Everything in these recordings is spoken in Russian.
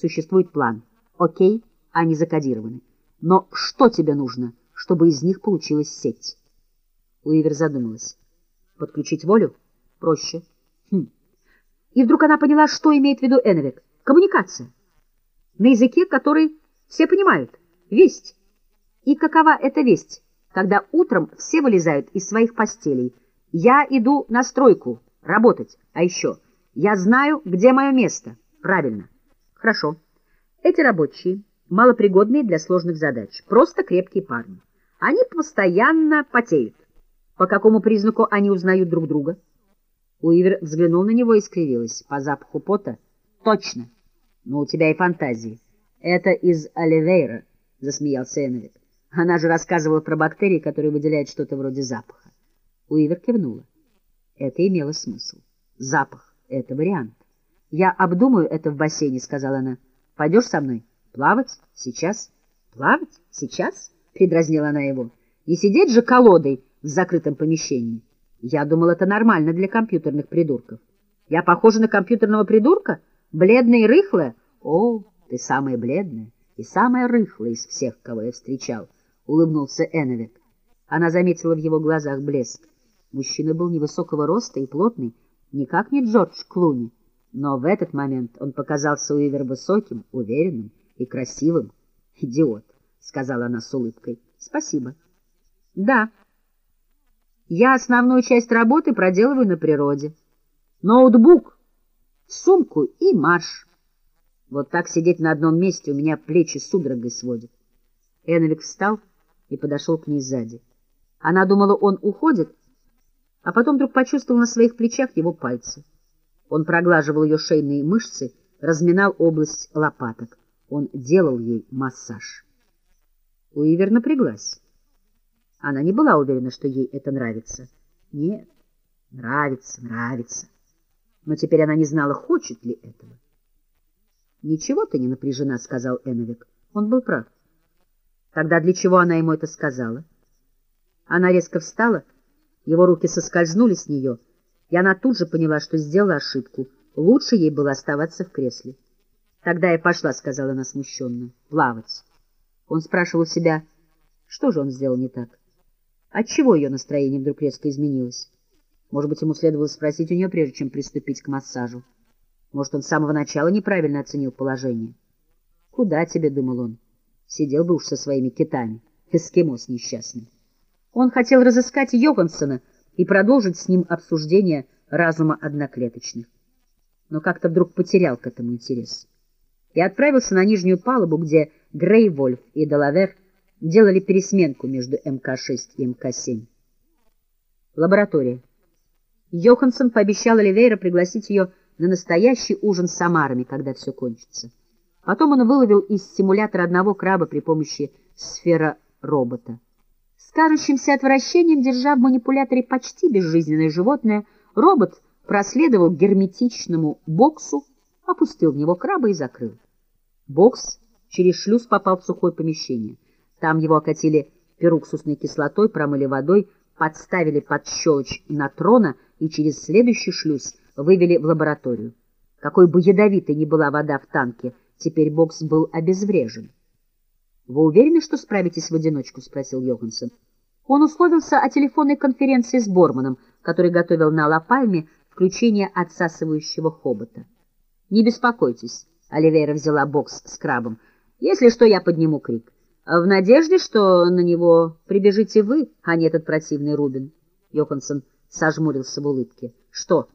Существует план. Окей, они закодированы. Но что тебе нужно, чтобы из них получилась сеть? Уивер задумалась. Подключить волю? Проще. Хм. И вдруг она поняла, что имеет в виду Эннвик. Коммуникация. На языке, который все понимают. Весть. И какова эта весть, когда утром все вылезают из своих постелей? Я иду на стройку, работать. А еще, я знаю, где мое место. Правильно. Хорошо. Эти рабочие малопригодные для сложных задач, просто крепкие парни. Они постоянно потеют. По какому признаку они узнают друг друга? Уивер взглянул на него и скривилась. По запаху пота? Точно. Но у тебя и фантазии. Это из Оливейра, засмеялся Эновик. Она же рассказывала про бактерии, которые выделяют что-то вроде запаха. Уивер кивнула. Это имело смысл. Запах — это вариант. Я обдумаю это в бассейне, сказала она. Пойдешь со мной? Плавать? Сейчас? Плавать? Сейчас? Предразнила она его. Не сидеть же колодой в закрытом помещении. Я думал, это нормально для компьютерных придурков. Я похожа на компьютерного придурка? Бледная и рыхлая? О, ты самая бледная и самая рыхлая из всех, кого я встречал, — улыбнулся Эновик. Она заметила в его глазах блеск. Мужчина был невысокого роста и плотный, никак не Джордж Клуни, но в этот момент он показался Уивер высоким, уверенным и красивым. «Идиот», — сказала она с улыбкой. «Спасибо». «Да». Я основную часть работы проделываю на природе. Ноутбук, сумку и марш. Вот так сидеть на одном месте у меня плечи судорогой сводят. Эновик встал и подошел к ней сзади. Она думала, он уходит, а потом вдруг почувствовал на своих плечах его пальцы. Он проглаживал ее шейные мышцы, разминал область лопаток. Он делал ей массаж. Уивер напряглась. Она не была уверена, что ей это нравится. Нет, нравится, нравится. Но теперь она не знала, хочет ли этого. «Ничего ты не напряжена», — сказал Эновик. Он был прав. Тогда для чего она ему это сказала? Она резко встала, его руки соскользнули с нее, и она тут же поняла, что сделала ошибку. Лучше ей было оставаться в кресле. «Тогда я пошла», — сказала она смущенно, — «плавать». Он спрашивал себя, что же он сделал не так. Отчего ее настроение вдруг резко изменилось? Может быть, ему следовало спросить у нее, прежде чем приступить к массажу. Может, он с самого начала неправильно оценил положение? «Куда тебе?» — думал он. Сидел бы уж со своими китами, эскимос несчастный. Он хотел разыскать Йогансона и продолжить с ним обсуждение разума одноклеточных. Но как-то вдруг потерял к этому интерес. И отправился на нижнюю палубу, где Грейвольф и Делавер — делали пересменку между МК-6 и МК-7. Лаборатория. Йоханссон пообещал Оливейра пригласить ее на настоящий ужин с омарами, когда все кончится. Потом он выловил из симулятора одного краба при помощи сфера-робота. С кажущимся отвращением, держа в манипуляторе почти безжизненное животное, робот проследовал к герметичному боксу, опустил в него краба и закрыл. Бокс через шлюз попал в сухое помещение — там его окатили перуксусной кислотой, промыли водой, подставили под щелочь натрона и через следующий шлюз вывели в лабораторию. Какой бы ядовитой ни была вода в танке, теперь бокс был обезврежен. — Вы уверены, что справитесь в одиночку? — спросил Йоханссон. Он условился о телефонной конференции с Борманом, который готовил на Лапальме включение отсасывающего хобота. — Не беспокойтесь, — Оливейра взяла бокс с крабом. — Если что, я подниму крик в надежде, что на него прибежите вы, а не этот противный Рубин. Йоханссон сожмурился в улыбке. — Что,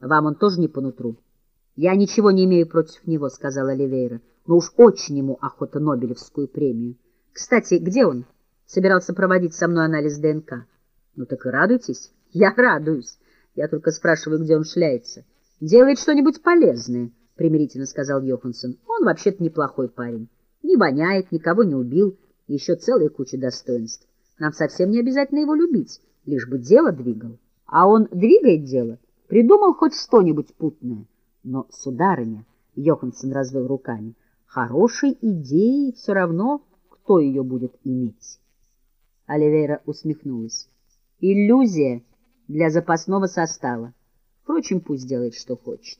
вам он тоже не по нутру? — Я ничего не имею против него, — сказала Оливейра, — но уж очень ему охота Нобелевскую премию. Кстати, где он? Собирался проводить со мной анализ ДНК. — Ну так и радуйтесь. — Я радуюсь. Я только спрашиваю, где он шляется. — Делает что-нибудь полезное, — примирительно сказал Йоханссон. — Он вообще-то неплохой парень. Не воняет, никого не убил, еще целая куча достоинств. Нам совсем не обязательно его любить, лишь бы дело двигал. А он двигает дело, придумал хоть что-нибудь путное. Но, сударыня, Йоханссон развел руками, хорошей идеей все равно, кто ее будет иметь. Оливейра усмехнулась. Иллюзия для запасного состава. Впрочем, пусть делает, что хочет.